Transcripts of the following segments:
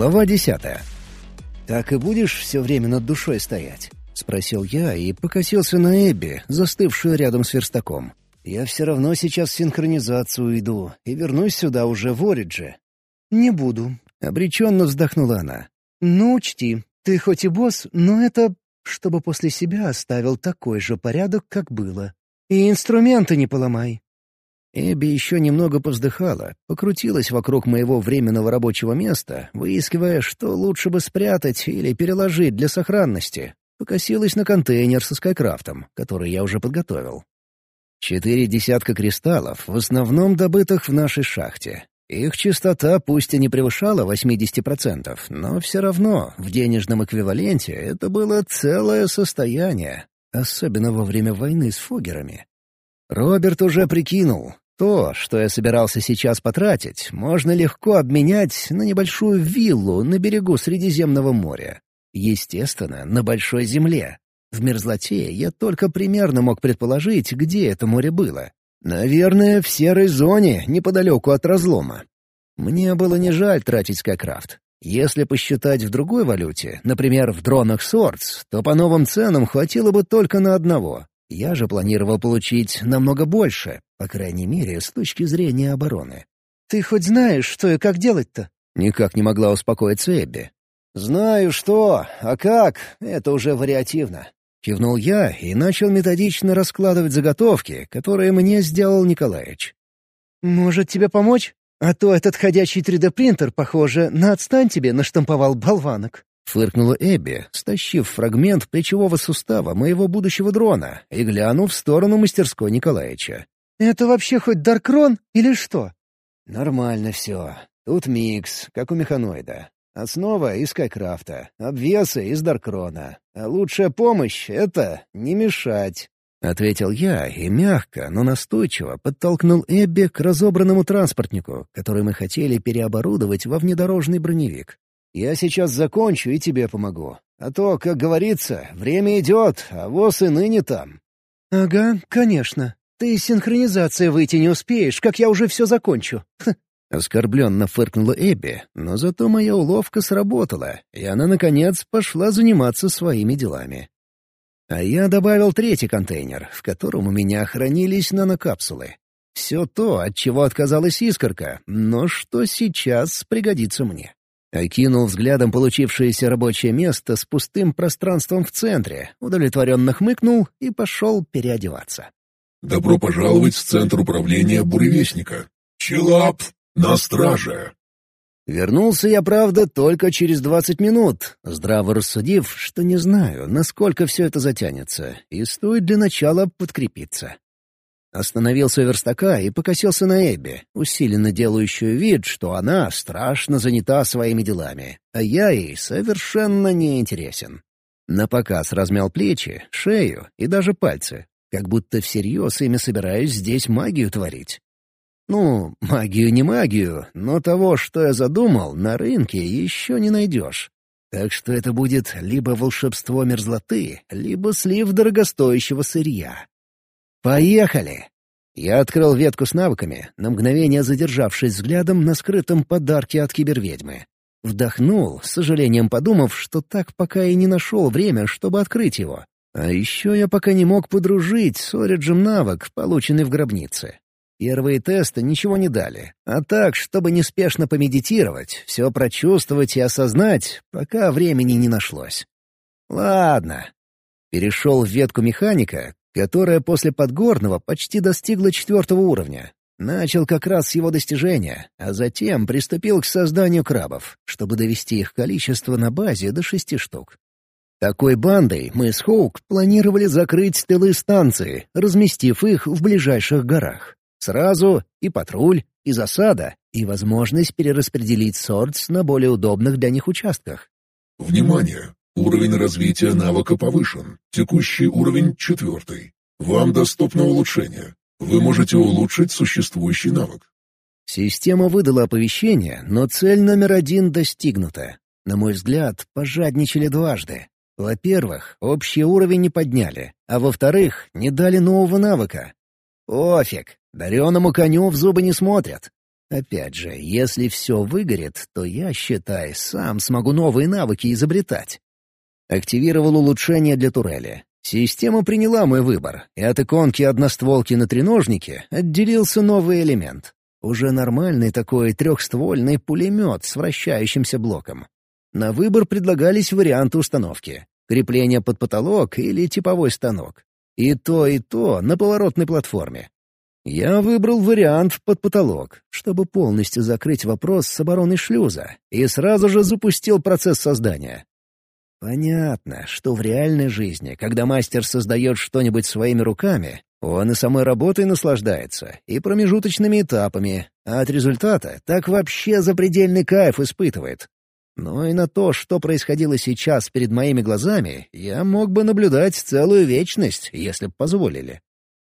Глава десятая. «Так и будешь все время над душой стоять?» — спросил я и покосился на Эбби, застывшую рядом с верстаком. «Я все равно сейчас в синхронизацию иду и вернусь сюда уже в Оридже». «Не буду», — обреченно вздохнула она. «Ну, учти, ты хоть и босс, но это чтобы после себя оставил такой же порядок, как было. И инструменты не поломай. Эбби еще немного повздыхала, покрутилась вокруг моего временного рабочего места, выискивая, что лучше бы спрятать или переложить для сохранности. Покосилась на контейнер со скайкрафтом, который я уже подготовил. Четыре десятка кристаллов, в основном добытых в нашей шахте. Их частота пусть и не превышала 80%, но все равно в денежном эквиваленте это было целое состояние, особенно во время войны с фогерами. Роберт уже прикинул, то, что я собирался сейчас потратить, можно легко обменять на небольшую виллу на берегу Средиземного моря. Естественно, на большой земле. В мерзлоте я только примерно мог предположить, где это море было. Наверное, в серой зоне, неподалеку от разлома. Мне было не жаль тратить Скайкрафт. Если посчитать в другой валюте, например, в дронах Сордс, то по новым ценам хватило бы только на одного. Я же планировал получить намного больше, по крайней мере, с точки зрения обороны. «Ты хоть знаешь, что и как делать-то?» Никак не могла успокоиться Эбби. «Знаю что, а как, это уже вариативно». Кивнул я и начал методично раскладывать заготовки, которые мне сделал Николаевич. «Может, тебе помочь? А то этот ходячий 3D-принтер, похоже, на отстань тебе наштамповал болванок». Фыркнула Эбби, стащив фрагмент плечевого сустава моего будущего дрона и глянув в сторону мастерской Николаевича. «Это вообще хоть Даркрон или что?» «Нормально все. Тут микс, как у механоида. Основа из Скайкрафта, обвесы из Даркрона. А лучшая помощь — это не мешать». — ответил я и мягко, но настойчиво подтолкнул Эбби к разобранному транспортнику, который мы хотели переоборудовать во внедорожный броневик. Я сейчас закончу и тебе помогу. А то, как говорится, время идет, а воз и ныне там». «Ага, конечно. Ты из синхронизации выйти не успеешь, как я уже все закончу». Оскорбленно фыркнула Эбби, но зато моя уловка сработала, и она, наконец, пошла заниматься своими делами. А я добавил третий контейнер, в котором у меня хранились нанокапсулы. Все то, от чего отказалась искорка, но что сейчас пригодится мне. Окинул взглядом получившееся рабочее место с пустым пространством в центре, удовлетворенно хмыкнул и пошел переодеваться. «Добро пожаловать в Центр управления Буревестника. Челап на страже!» Вернулся я, правда, только через двадцать минут, здраво рассудив, что не знаю, насколько все это затянется, и стоит для начала подкрепиться. Остановился верстака и покосился на Эбби, усиленно делающую вид, что она страшно занята своими делами, а я ей совершенно не интересен. На показ размял плечи, шею и даже пальцы, как будто всерьез ими собираюсь здесь магию творить. Ну, магию не магию, но того, что я задумал, на рынке еще не найдешь. Так что это будет либо волшебство мерзлоты, либо слив дорогостоящего сырья. «Поехали!» Я открыл ветку с навыками, на мгновение задержавшись взглядом на скрытом подарке от киберведьмы. Вдохнул, с сожалением подумав, что так пока и не нашел время, чтобы открыть его. А еще я пока не мог подружить с Ориджем навык, полученный в гробнице. Первые тесты ничего не дали. А так, чтобы неспешно помедитировать, все прочувствовать и осознать, пока времени не нашлось. Ладно. Перешел в ветку механика, которая после Подгорного почти достигла четвертого уровня. Начал как раз с его достижения, а затем приступил к созданию крабов, чтобы довести их количество на базе до шести штук. Такой бандой мы с Хоук планировали закрыть тылы станции, разместив их в ближайших горах. Сразу и патруль, и засада, и возможность перераспределить сордс на более удобных для них участках. «Внимание! Уровень развития навыка повышен. Текущий уровень четвертый. Вам доступно улучшение. Вы можете улучшить существующий навык. Система выдала оповещение, но цель номер один достигнута. На мой взгляд, пожадничали дважды. Во-первых, общий уровень не подняли, а во-вторых, не дали нового навыка. Офиг, дареному коню в зубы не смотрят. Опять же, если все выгорит, то я, считай, сам смогу новые навыки изобретать. Активировал улучшение для турели. Система приняла мой выбор, и от иконки одностволки на треножнике отделился новый элемент. Уже нормальный такой трехствольный пулемет с вращающимся блоком. На выбор предлагались варианты установки. Крепление под потолок или типовой станок. И то, и то на поворотной платформе. Я выбрал вариант под потолок, чтобы полностью закрыть вопрос с обороной шлюза, и сразу же запустил процесс создания. Понятно, что в реальной жизни, когда мастер создает что-нибудь своими руками, он и самой работой наслаждается, и промежуточными этапами, а от результата так вообще запредельный кайф испытывает. Но и на то, что происходило сейчас перед моими глазами, я мог бы наблюдать целую вечность, если б позволили.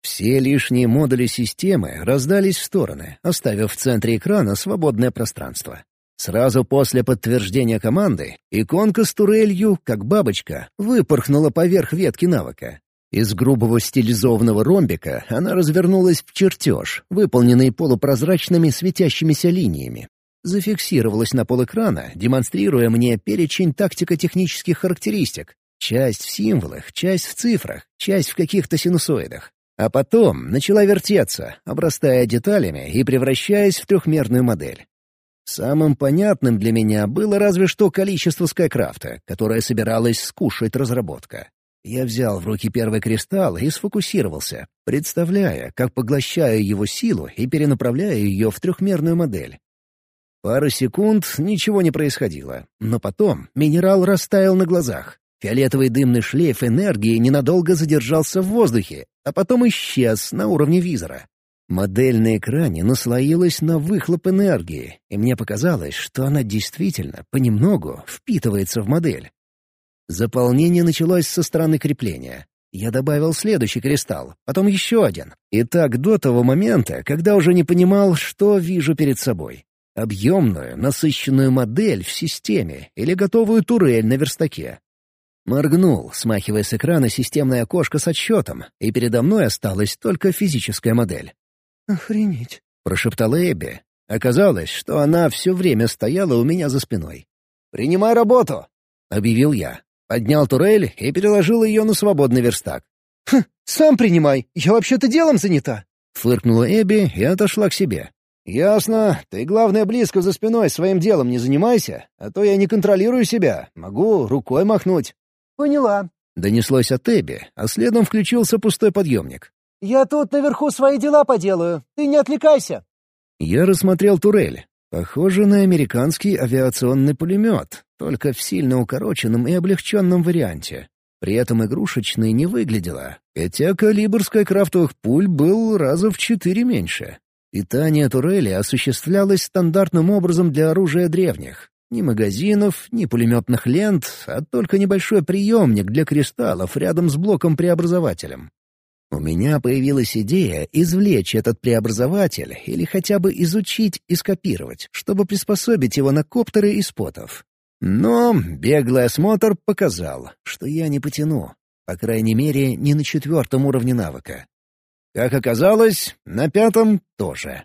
Все лишние модули системы раздались в стороны, оставив в центре экрана свободное пространство. Сразу после подтверждения команды иконка с турелью, как бабочка, выпорхнула поверх ветки навыка. Из грубого стилизованного ромбика она развернулась в чертеж, выполненный полупрозрачными светящимися линиями. Зафиксировалась на пол экрана, демонстрируя мне перечень тактико-технических характеристик. Часть в символах, часть в цифрах, часть в каких-то синусоидах. А потом начала вертеться, обрастая деталями и превращаясь в трехмерную модель. Самым понятным для меня было разве что количество скайкрафта, которое собиралась скушать разработка. Я взял в руки первый кристалл и сфокусировался, представляя, как поглощаю его силу и перенаправляю ее в трехмерную модель. Пару секунд ничего не происходило, но потом минерал растаял на глазах. Фиолетовый дымный шлейф энергии ненадолго задержался в воздухе, а потом исчез на уровне визора. Модель на экране наслоилась на выхлоп энергии, и мне показалось, что она действительно понемногу впитывается в модель. Заполнение началось со стороны крепления. Я добавил следующий кристалл, потом еще один. И так до того момента, когда уже не понимал, что вижу перед собой. Объемную, насыщенную модель в системе или готовую турель на верстаке. Моргнул, смахивая с экрана системное окошко с отсчетом, и передо мной осталась только физическая модель. «Охренеть», — прошептала Эбби. Оказалось, что она все время стояла у меня за спиной. «Принимай работу!» — объявил я. Поднял турель и переложил ее на свободный верстак. «Хм, сам принимай, я вообще-то делом занята!» — фыркнула Эбби и отошла к себе. «Ясно. Ты, главное, близко за спиной своим делом не занимайся, а то я не контролирую себя. Могу рукой махнуть». «Поняла», — донеслось от Эбби, а следом включился пустой подъемник. «Я тут наверху свои дела поделаю. Ты не отвлекайся». Я рассмотрел турель. Похоже на американский авиационный пулемет, только в сильно укороченном и облегченном варианте. При этом игрушечной не выглядела, хотя калибр скайкрафтовых пуль был раза в четыре меньше. Питание турели осуществлялось стандартным образом для оружия древних. Ни магазинов, ни пулеметных лент, а только небольшой приемник для кристаллов рядом с блоком-преобразователем. У меня появилась идея извлечь этот преобразователь или хотя бы изучить и скопировать, чтобы приспособить его на коптеры и спотов. Но беглый осмотр показал, что я не потяну. По крайней мере, не на четвертом уровне навыка. Как оказалось, на пятом тоже.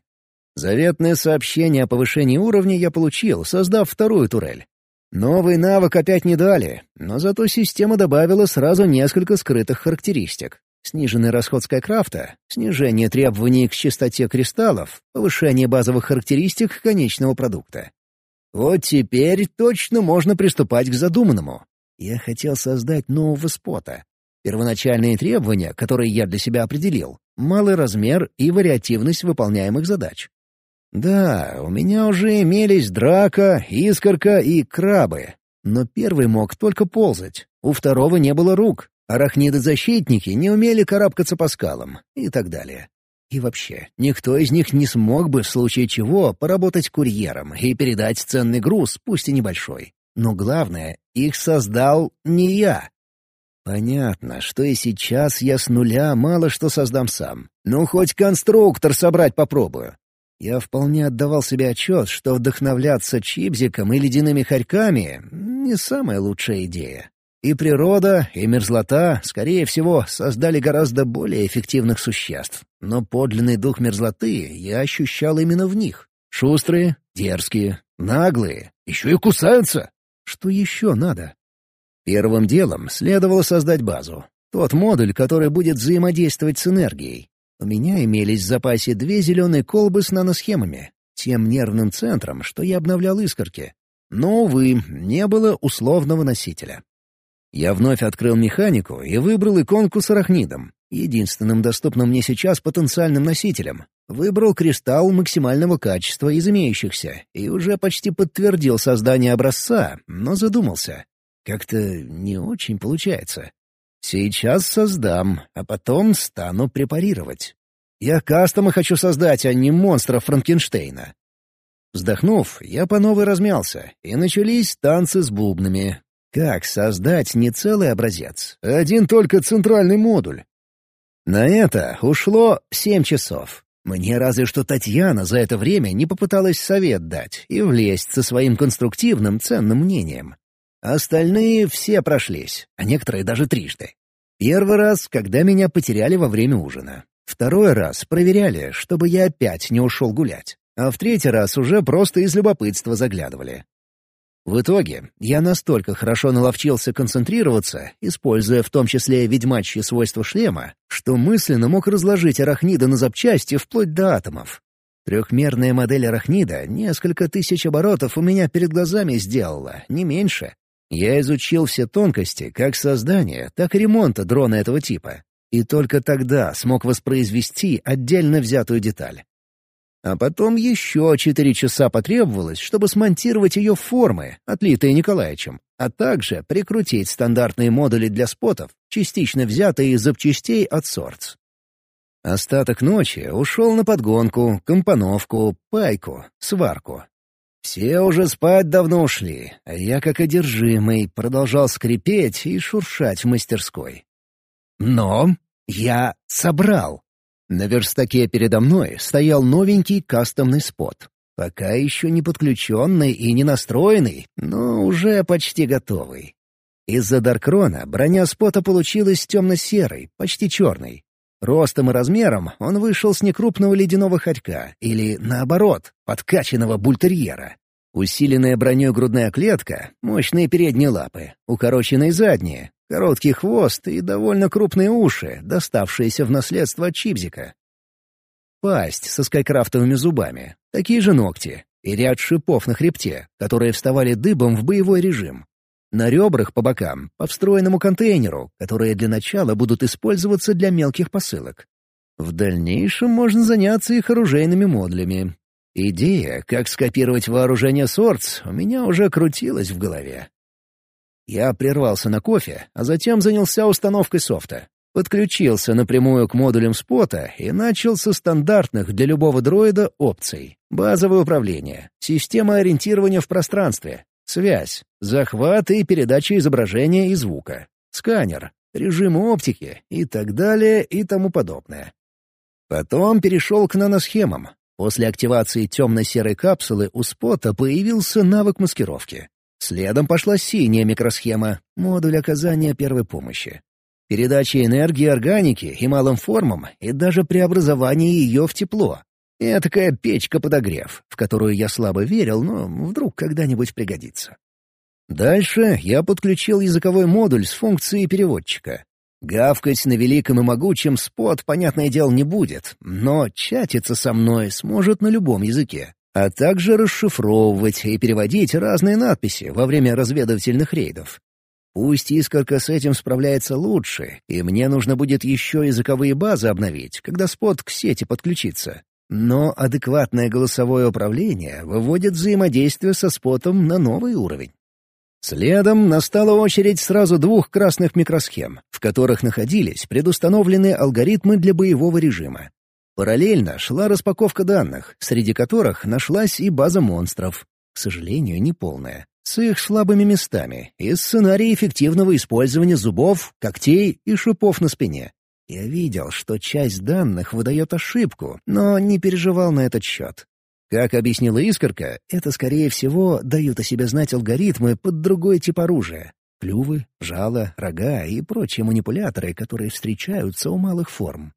Заветное сообщение о повышении уровня я получил, создав вторую турель. Новый навык опять не дали, но зато система добавила сразу несколько скрытых характеристик. Сниженный расход скайкрафта, снижение требований к чистоте кристаллов, повышение базовых характеристик конечного продукта. Вот теперь точно можно приступать к задуманному. Я хотел создать нового спота. Первоначальные требования, которые я для себя определил — малый размер и вариативность выполняемых задач. Да, у меня уже имелись драка, искорка и крабы, но первый мог только ползать, у второго не было рук, Арахниды-защитники не умели карабкаться по скалам и так далее. И вообще, никто из них не смог бы в случае чего поработать курьером и передать ценный груз, пусть и небольшой. Но главное, их создал не я. Понятно, что и сейчас я с нуля мало что создам сам. Ну, хоть конструктор собрать попробую. Я вполне отдавал себе отчет, что вдохновляться чипзиком и ледяными хорьками — не самая лучшая идея. И природа, и мерзлота, скорее всего, создали гораздо более эффективных существ. Но подлинный дух мерзлоты я ощущал именно в них. Шустрые, дерзкие, наглые, еще и кусаются. Что еще надо? Первым делом следовало создать базу. Тот модуль, который будет взаимодействовать с энергией. У меня имелись в запасе две зеленые колбы с наносхемами, тем нервным центром, что я обновлял искорки. Но, увы, не было условного носителя. Я вновь открыл механику и выбрал иконку с арахнидом, единственным доступным мне сейчас потенциальным носителем. Выбрал кристалл максимального качества из имеющихся и уже почти подтвердил создание образца, но задумался. Как-то не очень получается. Сейчас создам, а потом стану препарировать. Я кастомы хочу создать, а не монстра Франкенштейна. Вздохнув, я по новой размялся, и начались танцы с бубнами. Как создать не целый образец, а один только центральный модуль? На это ушло семь часов. Мне разве что Татьяна за это время не попыталась совет дать и влезть со своим конструктивным ценным мнением. Остальные все прошлись, а некоторые даже трижды. Первый раз, когда меня потеряли во время ужина. Второй раз проверяли, чтобы я опять не ушел гулять. А в третий раз уже просто из любопытства заглядывали. В итоге я настолько хорошо наловчился концентрироваться, используя в том числе ведьмачьи свойства шлема, что мысленно мог разложить арахнида на запчасти вплоть до атомов. Трехмерная модель арахнида несколько тысяч оборотов у меня перед глазами сделала, не меньше. Я изучил все тонкости как создания, так и ремонта дрона этого типа. И только тогда смог воспроизвести отдельно взятую деталь. А потом еще четыре часа потребовалось, чтобы смонтировать ее формы, отлитые Николаевичем, а также прикрутить стандартные модули для спотов, частично взятые из запчастей от Сортс. Остаток ночи ушел на подгонку, компоновку, пайку, сварку. Все уже спать давно ушли, а я, как одержимый, продолжал скрипеть и шуршать в мастерской. Но я собрал. На верстаке передо мной стоял новенький кастомный спот. Пока еще не подключенный и не настроенный, но уже почти готовый. Из-за Даркрона броня спота получилась темно-серой, почти черной. Ростом и размером он вышел с некрупного ледяного хорька, или, наоборот, подкачанного бультерьера. Усиленная броней грудная клетка, мощные передние лапы, укороченные задние, короткий хвост и довольно крупные уши, доставшиеся в наследство от Чипзика. Пасть со скайкрафтовыми зубами, такие же ногти и ряд шипов на хребте, которые вставали дыбом в боевой режим. На ребрах по бокам, по встроенному контейнеру, которые для начала будут использоваться для мелких посылок. В дальнейшем можно заняться их оружейными модулями. Идея, как скопировать вооружение Сордс, у меня уже крутилась в голове. Я прервался на кофе, а затем занялся установкой софта. Подключился напрямую к модулям спота и начал со стандартных для любого дроида опций. Базовое управление, система ориентирования в пространстве, Связь, захват и передача изображения и звука, сканер, режим оптики и так далее и тому подобное. Потом перешел к наносхемам. После активации темно-серой капсулы у спота появился навык маскировки. Следом пошла синяя микросхема, модуль оказания первой помощи. Передача энергии органики и малым формам, и даже преобразование ее в тепло, Этакая печка-подогрев, в которую я слабо верил, но вдруг когда-нибудь пригодится. Дальше я подключил языковой модуль с функцией переводчика. Гавкать на великом и могучем спот, понятное дело, не будет, но чатиться со мной сможет на любом языке, а также расшифровывать и переводить разные надписи во время разведывательных рейдов. Пусть искорка с этим справляется лучше, и мне нужно будет еще языковые базы обновить, когда спот к сети подключится. Но адекватное голосовое управление выводит взаимодействие со спотом на новый уровень. Следом настала очередь сразу двух красных микросхем, в которых находились предустановленные алгоритмы для боевого режима. Параллельно шла распаковка данных, среди которых нашлась и база монстров, к сожалению, неполная, с их слабыми местами и сценарий эффективного использования зубов, когтей и шипов на спине. Я видел, что часть данных выдает ошибку, но не переживал на этот счет. Как объяснила Искорка, это, скорее всего, дают о себе знать алгоритмы под другой тип оружия. Клювы, жало, рога и прочие манипуляторы, которые встречаются у малых форм.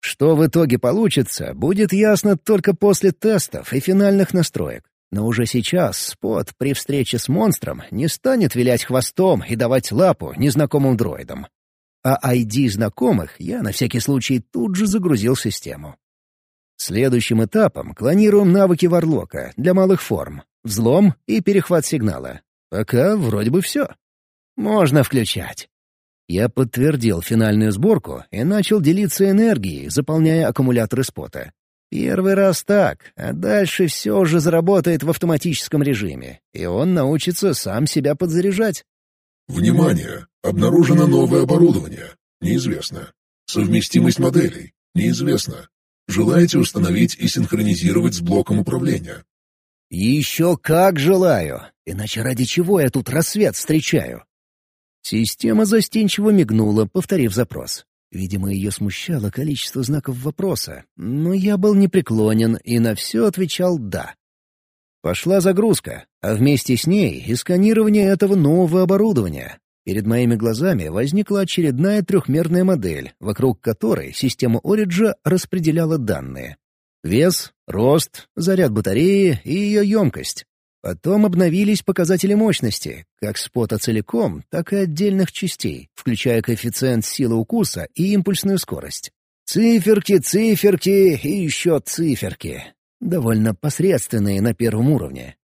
Что в итоге получится, будет ясно только после тестов и финальных настроек. Но уже сейчас Спот при встрече с монстром не станет вилять хвостом и давать лапу незнакомым дроидам. А ID знакомых я на всякий случай тут же загрузил в систему. Следующим этапом клонируем навыки Варлока для малых форм, взлом и перехват сигнала. Пока вроде бы все. Можно включать. Я подтвердил финальную сборку и начал делиться энергией, заполняя аккумуляторы спота. Первый раз так, а дальше все уже заработает в автоматическом режиме, и он научится сам себя подзаряжать. Внимание! Обнаружено новое оборудование. Неизвестно. Совместимость моделей. Неизвестно. Желаете установить и синхронизировать с блоком управления? Еще как желаю, иначе ради чего я тут рассвет встречаю? Система застенчиво мигнула, повторив запрос. Видимо, ее смущало количество знаков вопроса, но я был непреклонен и на все отвечал «да». Пошла загрузка, а вместе с ней и сканирование этого нового оборудования. Перед моими глазами возникла очередная трехмерная модель, вокруг которой система Ориджа распределяла данные. Вес, рост, заряд батареи и ее емкость. Потом обновились показатели мощности, как спота целиком, так и отдельных частей, включая коэффициент силы укуса и импульсную скорость. Циферки, циферки и еще циферки. Довольно посредственные на первом уровне.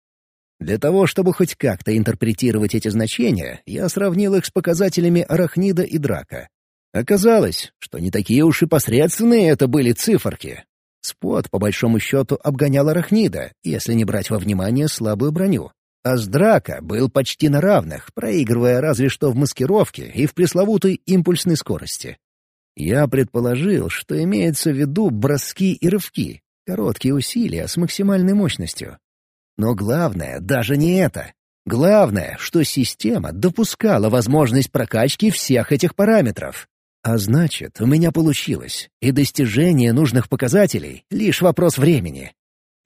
Для того, чтобы хоть как-то интерпретировать эти значения, я сравнил их с показателями арахнида и драка. Оказалось, что не такие уж и посредственные это были циферки. Спот, по большому счету, обгонял арахнида, если не брать во внимание слабую броню. А с драка был почти на равных, проигрывая разве что в маскировке и в пресловутой импульсной скорости. Я предположил, что имеется в виду броски и рывки, короткие усилия с максимальной мощностью. Но главное даже не это. Главное, что система допускала возможность прокачки всех этих параметров. А значит, у меня получилось, и достижение нужных показателей — лишь вопрос времени.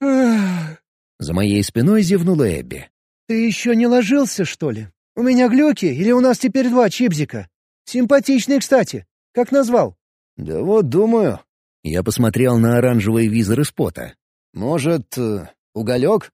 За моей спиной зевнула Эбби. «Ты еще не ложился, что ли? У меня глюки или у нас теперь два чипзика? Симпатичный, кстати. Как назвал?» «Да вот, думаю». Я посмотрел на оранжевые визоры спота. «Может, э, уголек?»